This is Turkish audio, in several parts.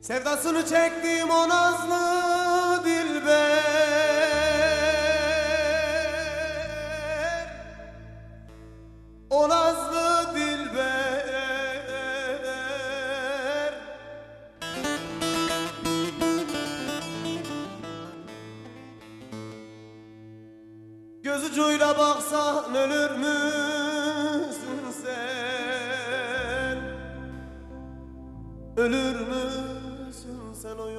Sevdasını çektim o nazlı dilber O nazlı dilber Göz ucuyla baksan ölür müsün sen? Ölür müsün sen oy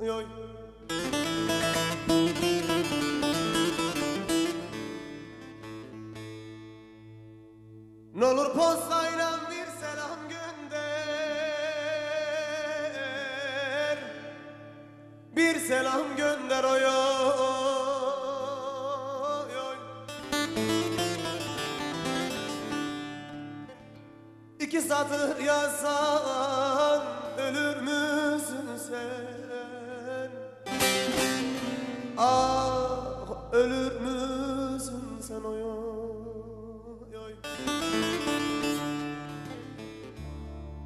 oy oy. Ne olur postayla bir selam gönder. Bir selam gönder oy İki satır yazsan ölür müsün sen? Ah ölür müsün sen oy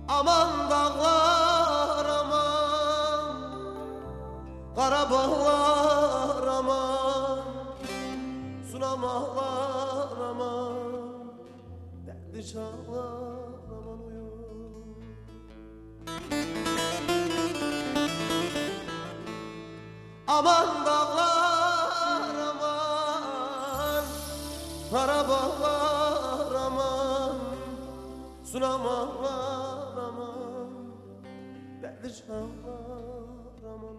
Aman dağlar aman. Kara bağlar aman. Sunamalar aman. Derdi çağlar Aman dağlar aman. Kara bağlar aman. Sunamalar aman. Derdi çağlar aman